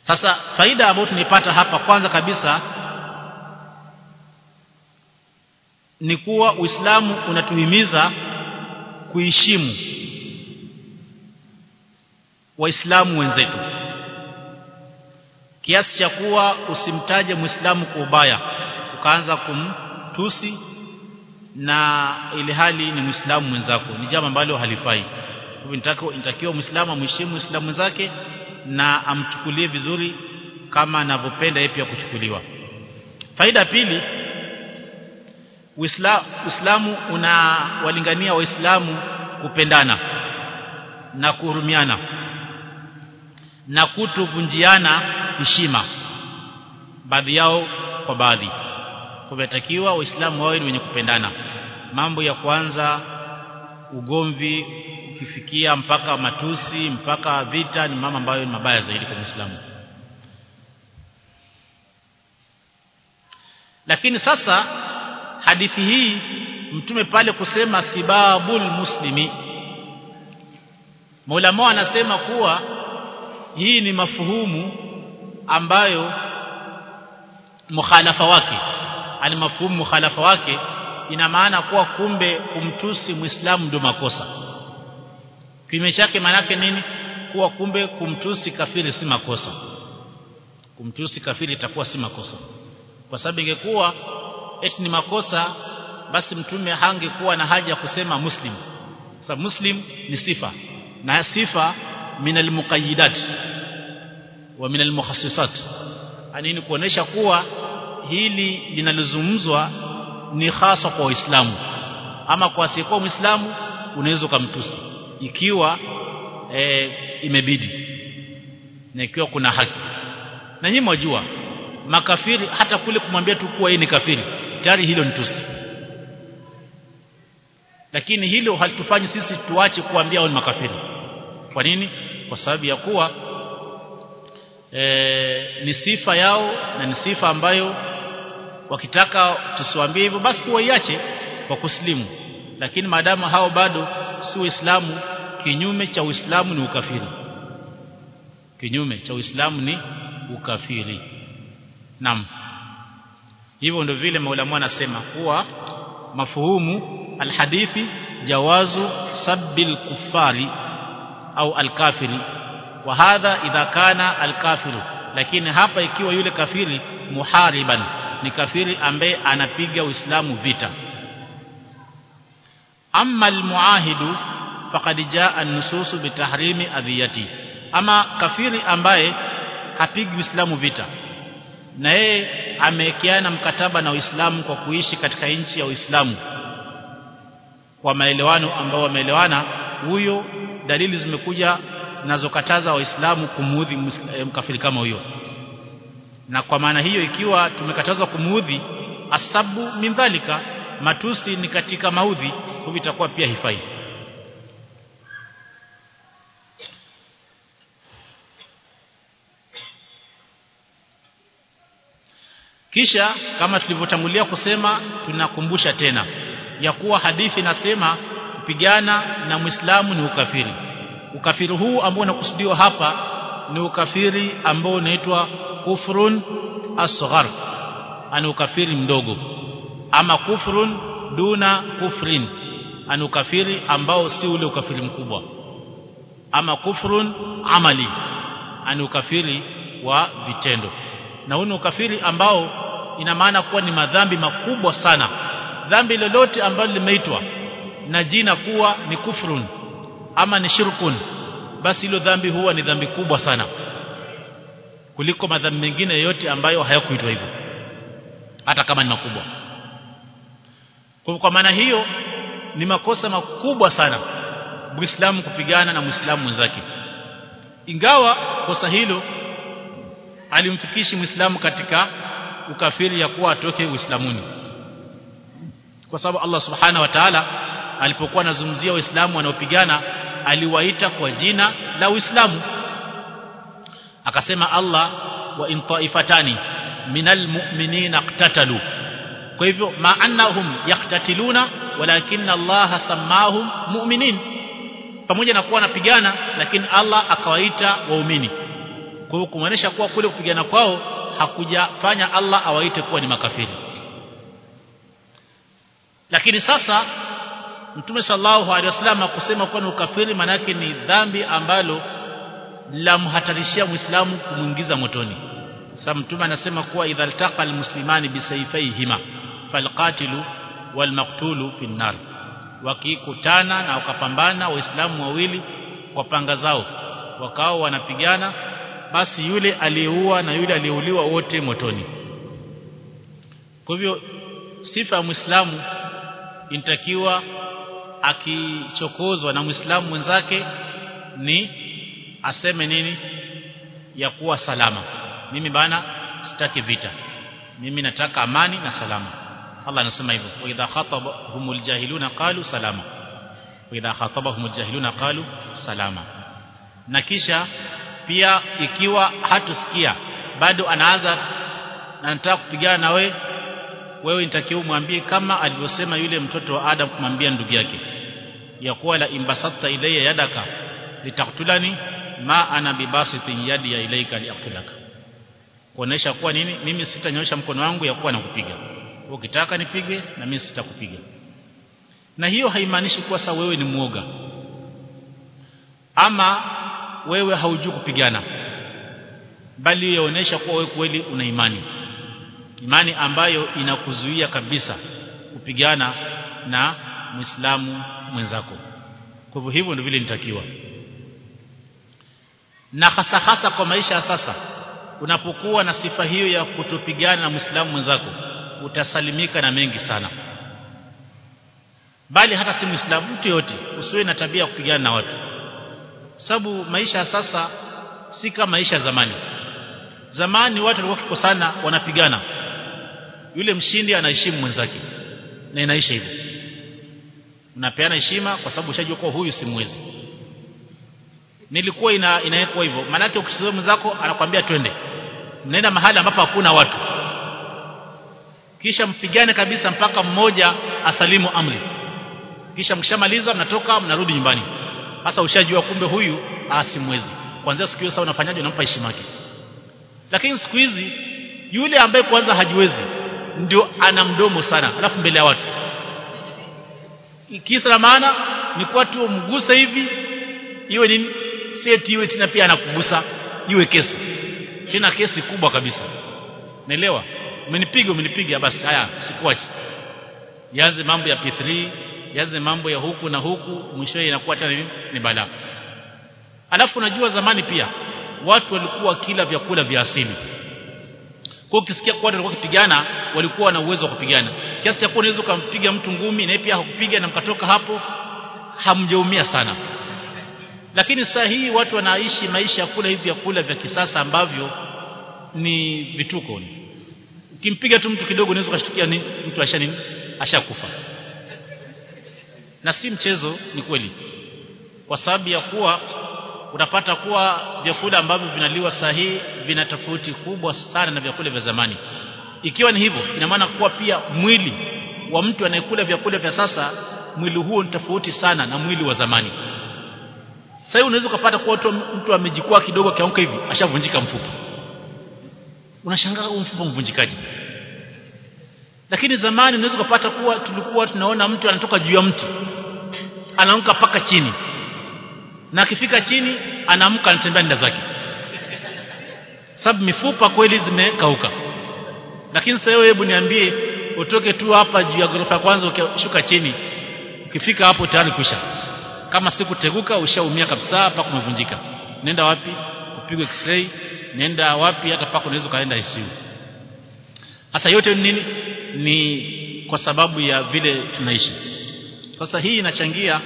sasa faida ambayo tunaipata hapa kwanza kabisa ni kuwa Uislamu unatuhimiza kuheshimu waislamu wenzetu. Kiasi cha kuwa usimtaje muislamu kwa ubaya ukaanza kumtusi na ile hali ni muislamu mwenzako. Ni jambo ambalo halifai. Hivyo nitakiwa muislamu amheshimu muislamu mwenzake na amchukulie vizuri kama anavyopenda yeye pia kuchukuliwa. Faida pili Uislamu unawalingania waislamu kupendana na kuhurumiana na kutovunjiana heshima baadhi yao kwa baadhi. Kumetakiwa waislamu wawe ni wenye kupendana. Mambo ya kwanza ugomvi ukifikia mpaka matusi mpaka vita ni mama ambayo ni mabaya zaidi kwa Muislamu. Lakini sasa hadithi hii mtume pale kusema sibabul muslimi. Maulama anasema kuwa hii ni mafuhumu ambayo mukhalafa wake ani mafuhumu mukhalafa wake ina maana kuwa kumbe kumtusi muislamu ndio makosa kinyume chake maana yake nini? Kuwa kumbe kumtusi kafiri si makosa. Kumtusi kafiri itakuwa si makosa. Kwa sababu ingekuwa eti ni makosa basi mtume hangekuwa na haja ya kusema muslim. Sababu muslim ni sifa. Na sifa min almuqayyidat wa min almukhassisat anini kuonesha kuwa hili linalozungumzwa ni hasa kwa uislamu ama kwa asiyekuwa muislamu unaweza kumtusi ikiwa e, imebidi na ikiwa kuna haki. Na nyinyi mwajua makafiri hata kule kumwambia tu kuwa yeye ni kafiri tayari hilo ni tusi. Lakini hilo halitufanyi sisi tuache kuambia wao ni makafiri. Kwa nini? Kwa sababu ya kuwa e, ni sifa yao na ni sifa ambayo wakitaka tusiwaambie hivyo basi waiache kwa kuslimu. Lakini maadamu hao bado si Uislamu kinyume cha uislamu ni ukafiri. Kinyume cha uislamu ni ukafiri. Naam. Hivyo ndio vile maulama anasema kuwa mafuhumu alhadithi jawazu sabbil kufari au alkafiri. Wa hadha idha kana alkafiru. Lakini hapa ikiwa yule kafiri muhariban ni kafiri ambaye anapiga uislamu vita amma almuahidu faqad jaa an-nusus bitahrimi adhiyati. Ama kafiri ambaye hapigi uislamu vita. Na yeye amewekeana mkataba na Uislamu kwa kuishi katika nchi ya Uislamu. Kwa maelewano ambao wameelewana huyo dalili zimekuja zinazokataza waislamu kumuudhi mkafiri kama huyo. Na kwa maana hiyo ikiwa tumekatazwa kumuudhi asabu mindhalika matusi ni katika maudhi kwa itakuwa pia hifai kisha kama tulivyotangulia kusema tunakumbusha tena ya kuwa hadithi nasema kupigana na Muislamu ni ukafiri. Ukafiri huu ambao unakusudiwa hapa ni ukafiri ambao unaitwa kufrun asghar ani ukafiri mdogo. Ama kufrun duna kufrin ani ukafiri ambao si ule ukafiri mkubwa. Ama kufrun amali ani ukafiri wa vitendo. Na huu ni ukafiri ambao ina maana kuwa ni madhambi makubwa sana. Dhambi lolote ambalo limeitwa na jina kuwa ni kufrun ama ni shirkun basi hilo dhambi huwa ni dhambi kubwa sana kuliko madhambi mengine yote ambayo hayakuitwa hivyo hata kama ni makubwa. Kwa maana hiyo ni makosa makubwa sana muislamu kupigana na muislamu mwenzake. Ingawa kosa hilo alimfikishi muislamu katika ukafiri ya kuwa atoke uislamuni. Kwa sababu Allah subhanahu wa ta'ala alipokuwa anazungumzia waislamu wanaopigana aliwaita kwa jina la uislamu. Akasema Allah wa in taifatani minal mu'minina iqtatalu kwa hivyo ma'annahum yaqtatiluna walakinna Allah samahum mu'minin. Pamoja na kuwa wanapigana lakini Allah akawaita waumini. Kwa hiyo kumaanisha kuwa kule kupigana kwao hakujafanya Allah awaite kuwa ni makafiri. Lakini sasa Mtume sallallahu alaihi wasallam akusema kuwa ni ukafiri manake ni dhambi ambalo lamhatarishia Muislamu kumwingiza motoni. Sasa Mtume anasema kuwa idha altaqa almuslimani bisayfayhima falqatilu walmaqtulu fi nar. Wakikutana na wakapambana waislamu wawili kwa panga zao wakao wanapigana basi yule aliyeua na yule aliyeuliwa wote motoni. Kwa hivyo sifa ya Muislamu inatakiwa akichokozwa na Muislamu mwenzake ni aseme nini ya kuwa salama mimi bana sitaki vita mimi nataka amani na salama Allah anasema hivyo wa idha khatabahumul jahiluna qalu salama. Wa idha khatabahumul jahiluna qalu salama. Na kisha pia ikiwa hatusikia bado anaanza na nataka kupigana na we wewe nitakiwa umwambie kama alivyosema yule mtoto wa Adam kumwambia ndugu yake ya kuwa la imbasatta ilayya yadaka litaktulani ma ana bibasitin yadi ya ilaika liaktulaka. Kuonesha kuwa nini? Mimi sitanyosha mkono wangu ya kuwa nakupiga ukitaka nipige na mimi sitakupiga. Na hiyo haimaanishi kuwa sasa wewe ni mwoga. Ama wewe haujui kupigana. Bali yaonesha kuwa wewe kweli una imani. Imani ambayo inakuzuia kabisa kupigana na muislamu mwenzako. Kwa hivyo hivyo ndio vile nitakiwa na hasa hasa kwa maisha ya sasa unapokuwa na sifa hiyo ya kutopigana na muislamu mwenzako utasalimika na mengi sana. Bali hata si muislamu mtu yote usiwe na tabia ya kupigana na watu. Sababu maisha sasa si kama maisha zamani. Zamani watu walikuwa kikosana wanapigana. Yule mshindi anaheshimu mwenzake na inaisha hivyo. Unapeana heshima kwa sababu ushajua kwa huyu si mwezi. Nilikuwa ina hivyo. Maanake ukichezea mwenzako anakwambia twende. Mnaenda mahali ambapo hakuna watu kisha mpigane kabisa mpaka mmoja asalimu amri. Kisha mkishamaliza mnatoka mnarudi nyumbani. Hasa ushajua kumbe huyu asimwezi kwanza siku hiyo sasa unafanyaje? Unampa heshima yake. Lakini siku hizi yule ambaye kwanza hajiwezi ndio ana mdomo sana alafu mbele ya watu. Kisa na maana ni kwa tu mguse hivi iwe nini? Seti iwe tena pia anakugusa iwe kesi. Tena kesi kubwa kabisa. Naelewa umenipiga umenipiga. Basi haya sikuachi yaanze mambo ya P3 yaanze mambo ya huku na huku mwisho inakuwa tena ni balaa alafu unajua zamani pia watu walikuwa kila vyakula vya asili. Kwa ukisikia kwa walikuwa kupigana walikuwa na uwezo wa kupigana. Kiasi cha kuwa unaweza kumpiga mtu ngumi na pia hakupiga na mkatoka hapo hamjaumia sana. Lakini saa hii watu wanaishi maisha ya kula hivi vyakula vya kisasa ambavyo ni vituko ukimpiga tu mtu kidogo unaweza kushtukia mtu asha nini? Ashakufa. Na si mchezo ni kweli. Kwa sababu ya kuwa unapata kuwa vyakula ambavyo vinaliwa sahihi vina tofauti kubwa sana na vyakula vya zamani. Ikiwa ni hivyo ina maana kuwa pia mwili wa mtu anayekula vyakula vya sasa mwili huo ni tofauti sana na mwili wa zamani. Sasa unaweza kupata kuwa mtu amejikua kidogo akiamka hivi ashavunjika mfupa unashangaa huu mfupa mvunjikaji lakini zamani unaweza kupata kuwa tulikuwa tunaona mtu anatoka juu ya mti anaanguka paka chini na akifika chini anaamka anatembea nenda zake. Sababu mifupa kweli zimekauka. Lakini sasa hebu niambie utoke tu hapa juu ya ghorofa kwanza ukishuka chini ukifika hapo tayari kusha kama siku teguka ushaumia kabisa hapa kumevunjika nenda wapi? Upigwe x-ray nenda wapi hata pako unaweza kaenda ICU sasa yote ni nini? Ni kwa sababu ya vile tunaishi. Sasa hii inachangia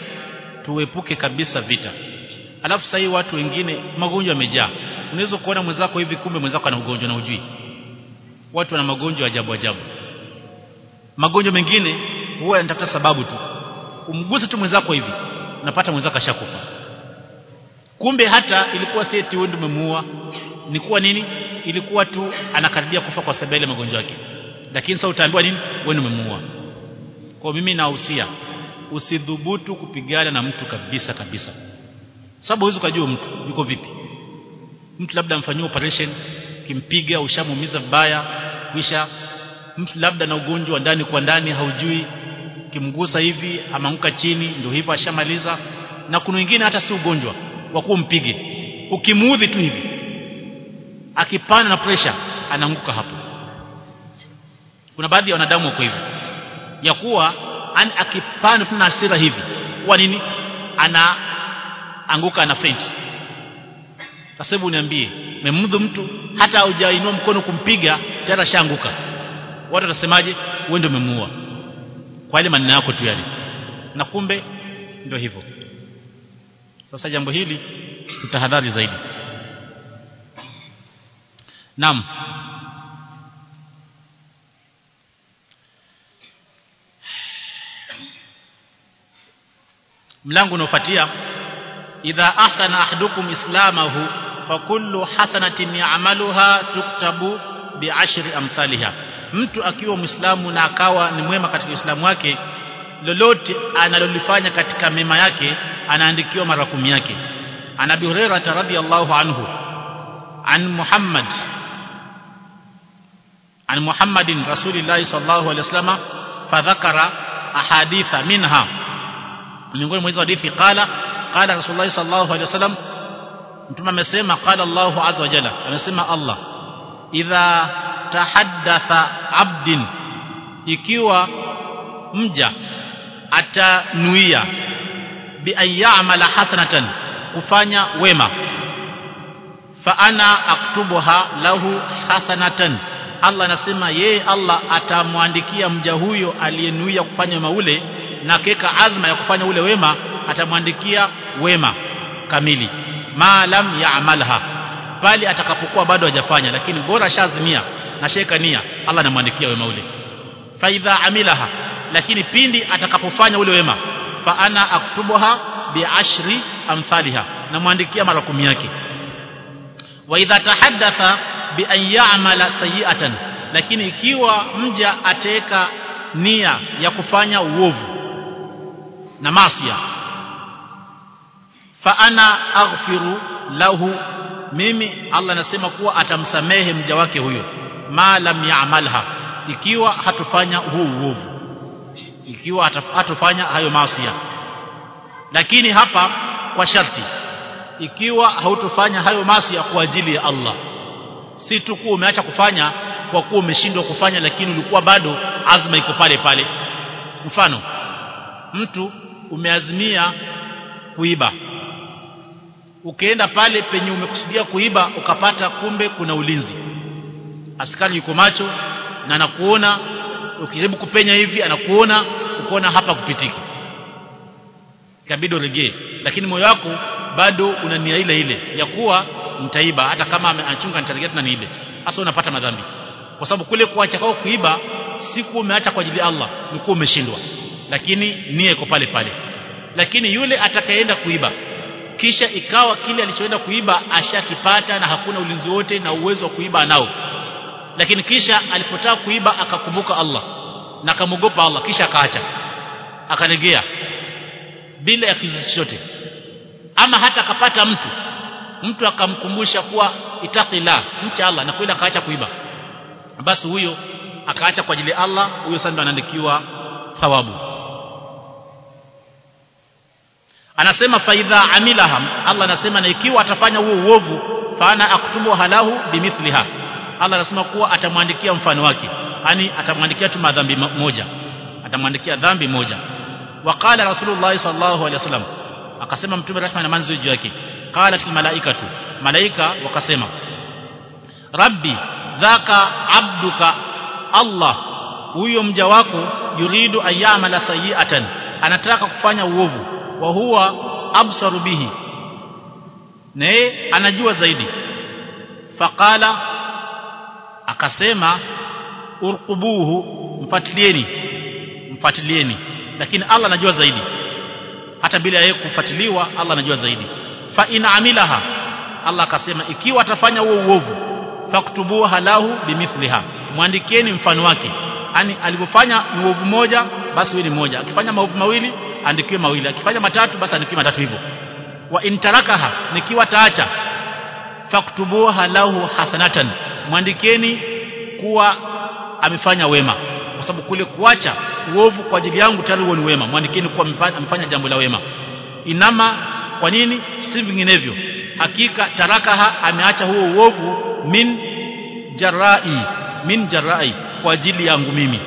tuepuke kabisa vita. Alafu sasa watu wengine magonjwa yamejaa. Unaweza kuona mwenzako hivi kumbe mwenzako ana ugonjwa na ujui watu wana magonjwa ajabu ajabu. Magonjwa mengine huwa yanatafuta sababu tu. Umguse tu mwenzako hivi napata mwenzako ashakufa. Kumbe hata ilikuwa si eti wewe umemuua ni kuwa nini? Ilikuwa tu anakaribia kufa kwa sababu ya magonjwa yake. Lakini sasa utaambiwa nini? Wewe umemuua. Kwa mimi nahusia usidhubutu kupigana na mtu kabisa kabisa. Sababu huwezi kujua mtu yuko vipi. Mtu labda amfanyia operation kimpiga ushamuumiza vibaya kisha mtu labda na ugonjwa ndani kwa ndani haujui kimgusa hivi amanguka chini ndio hivyo ashamaliza. Na kuna wengine hata si ugonjwa wa kumpige ukimuudhi tu hivi akipana na pressure anaanguka hapo. Kuna baadhi ya wanadamu wako hivyo ya kuwa an tuna tu na hasira hivi kwa nini? Ana anguka na faint. Sasa hebu niambie memudhu mtu hata hujainua mkono kumpiga tayari shaanguka watu watasemaje? Wewe ndio umemuua. Kwa ile maneno yako tu yale. Na kumbe ndio hivyo. Sasa jambo hili tutahadhari zaidi Naam. Mlango unaofuatia. Idha ahsana ahadukum islamahu fa kullu hasanatin ya'maluha tuktabu bi'ashri amthaliha. Mtu akiwa muislamu na akawa ni mwema katika uislamu wake lolote analolifanya katika mema yake anaandikiwa mara kumi yake. Anabi Hurairah radhiyallahu anhu an Muhammad عن محمد رسول الله صلى الله عليه وسلم فذكر أحاديث منها. من قول مجيز وديث قال قال رسول الله صلى الله عليه وسلم ثم مسلم قال الله عز وجل مسلم الله إذا تحدث عبد يكيو مجا أتى نوية بأن يعمل حسنة كفانيا وما فأنا أكتبها له حسنة. Allah anasema yeye Allah atamwandikia mja huyo aliyenuia kufanya wema ule na keka azma ya kufanya ule wema atamwandikia wema kamili. Ma lam ya'malha. Bali atakapokuwa bado hajafanya lakini bora shazimia na sheka nia Allah anamwandikia wema ule. Faidha amilaha. Lakini pindi atakapofanya ule wema fa ana aktubuha bi ashri amthaliha. Namwandikia mara kumi yake. Wa idha tahaddatha bi an ya'mala sayi'atan lakini ikiwa mja ateka nia ya kufanya uovu na masia fa ana aghfiru lahu mimi Allah nasema kuwa atamsamehe mja wake huyo ma lam ya'malha. Ikiwa hatufanya huu uovu ikiwa hatufanya hayo masia lakini hapa kwa sharti ikiwa hautofanya hayo maasi kwa ajili ya Allah si tu kuwa umeacha kufanya kwa kuwa umeshindwa kufanya lakini ulikuwa bado azma iko pale pale. Mfano mtu umeazimia kuiba. Ukienda pale penye umekusudia kuiba ukapata kumbe kuna ulinzi. Askari yuko macho na anakuona ukijaribu kupenya hivi anakuona ukoona hapa kupitiki. Kabido uregee. Lakini moyo wako bado una nia ile ile ya kuwa mtaiba hata kama anachunga nitarejea tena niibe hasa unapata madhambi. Kwa sababu kule kuacha kwao kuiba siku umeacha kwa ajili ya Allah ni umeshindwa. Lakini nia iko pale pale. Lakini yule atakayeenda kuiba kisha ikawa kile alichoenda kuiba ashakipata na hakuna ulinzi wote na uwezo wa kuiba nao lakini kisha alipotaka kuiba akakumbuka Allah na akamogopa Allah kisha akaacha. Akalegea. Bila ya kizuizi chochote. Ama hata akapata mtu mtu akamkumbusha kuwa itaqila mcha Allah na kwenda akaacha kuiba. Basi huyo akaacha kwa ajili Allah huyo sasa ndo anaandikiwa thawabu. Anasema faidha amilaha Allah anasema na ikiwa atafanya huo uovu fana aktubu halahu bimithliha. Allah anasema kuwa atamwandikia mfano wake yani atamwandikia tu madhambi moja atamwandikia dhambi moja. Waqala rasulullah sallallahu alaihi wasallam akasema mtume rahma na manzi juu yake qalat malaikatu malaika wakasema rabbi dhaka abduka Allah. Huyo mja wako yuridu ayyamala sayiatan anataka kufanya uovu. Wa huwa absaru bihi. Naye anajua zaidi. Faqala akasema urqubuhu mfatilieni mfatilieni lakini Allah anajua zaidi. Hata bila yeye kufuatiliwa Allah anajua zaidi fa in amilaha. Allah akasema ikiwa atafanya huo uovu faktubuha lahu bimithliha. Mwandikieni mfano wake. Yani alipofanya uovu moja basi wewe ni moja akifanya maovu mawili andikiwe mawili. Akifanya matatu basi andikiwe matatu hivyo. Wa intarakaha nikiwa taacha faktubuha lahu hasanatan. Mwandikieni kuwa amefanya wema. Kwa sababu kule kuacha uovu kwa ajili yangu tayari ni wema. Mwandikieni kuwa amefanya jambo la wema. Inama kwa nini? Si vinginevyo. Hakika tarakaha ameacha huo uovu min jarai min jarai kwa ajili yangu mimi.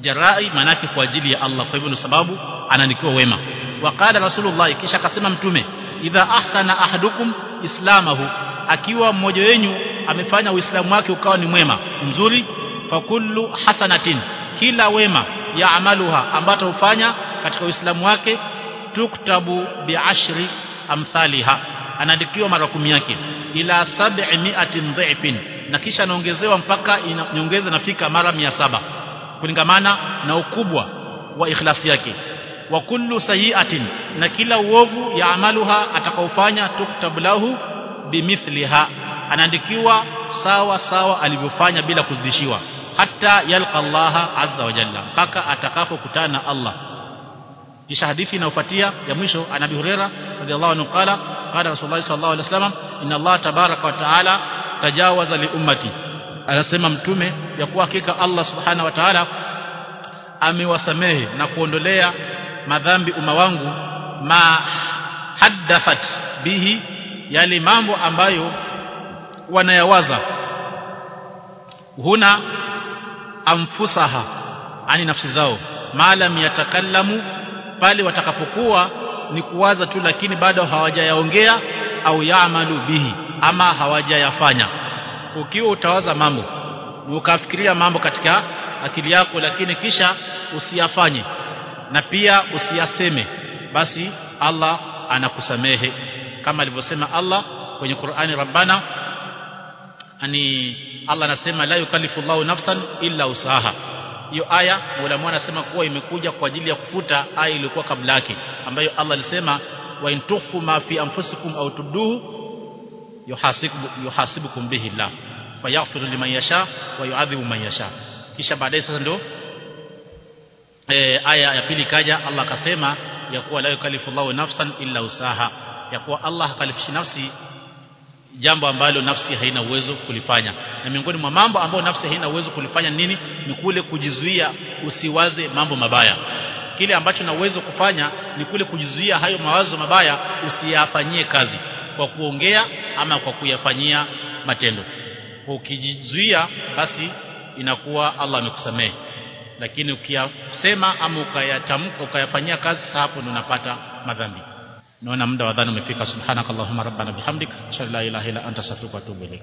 Jarai manake kwa ajili ya Allah. Kwa hivyo ndio sababu ananikiwa wema. Waqala rasulullah kisha akasema mtume idha ahsana ahadukum islamahu akiwa mmoja wenu amefanya uislamu wake ukawa ni mwema mzuri fakullu hasanatin kila wema ya amaluha ambayo hufanya katika uislamu wake tuktabu biashri amthaliha. Anaandikiwa mara kumi yake. Ila sab'i mi'atin dhifin. Na kisha anaongezewa mpaka nyongeza nafika mara saba. Kulingamana na ukubwa wa ikhlasi yake. Wa kullu sayiatin. Na kila uovu ya amaluha atakaofanya tuktabu lahu bimithliha anaandikiwa sawa sawa alivyofanya bila kuzidishiwa. Hata yalqa Allah azza wa jalla. Mpaka atakapokutana na Allah kisha hadithi inayofuatia ya mwisho an Abi radhiallahu anhu qala qala Rasulullah sallallahu alaihi wasallam inna Allah tabaraka wa taala tajawaza li ummati. Anasema mtume ya kuwa hakika Allah subhanahu wa ta'ala amewasamehe na kuondolea madhambi umma wangu ma haddathat bihi yale mambo ambayo wanayawaza. Huna anfusaha ani nafsi zao maalam yatakallamu pale watakapokuwa ni kuwaza tu lakini bado hawajayaongea au yaamalu bihi ama hawajayafanya. Ukiwa utawaza mambo ukafikiria mambo katika akili yako lakini kisha usiyafanye na pia usiyaseme basi Allah anakusamehe. Kama alivyosema Allah kwenye Qur'ani Rabbana ani Allah anasema la yukallifu Allahu nafsan illa usaha hiyo aya ulama anasema kuwa imekuja kwa ajili ya kufuta aya iliyokuwa kabla yake ambayo Allah alisema wa in tukhfu ma fi anfusikum au tubduhu yuhasibu yuhasibukum bihi Allah fayaghfiru liman yasha wa yu'adhibu man yasha. Kisha baadaye sasa ndio e, aya ya pili kaja Allah akasema ya kuwa la yukallifu Allahu nafsan illa usaha ya kuwa Allah hakalifishi nafsi jambo ambalo nafsi haina uwezo kulifanya. Na miongoni mwa mambo ambayo nafsi haina uwezo kulifanya nini? Ni kule kujizuia usiwaze mambo mabaya. Kile ambacho na uwezo kufanya ni kule kujizuia hayo mawazo mabaya usiyafanyie kazi kwa kuongea ama kwa kuyafanyia matendo. Ukijizuia basi inakuwa Allah amekusamehe. Lakini ukiyasema ama ukayatamka ukayafanyia kazi hapo ndo unapata madhambi naona muda wa dhana umefika. Subhanakallahumma rabbana bihamdika. Shalla ilaha illa anta astaghfiruka wa atubu ilaik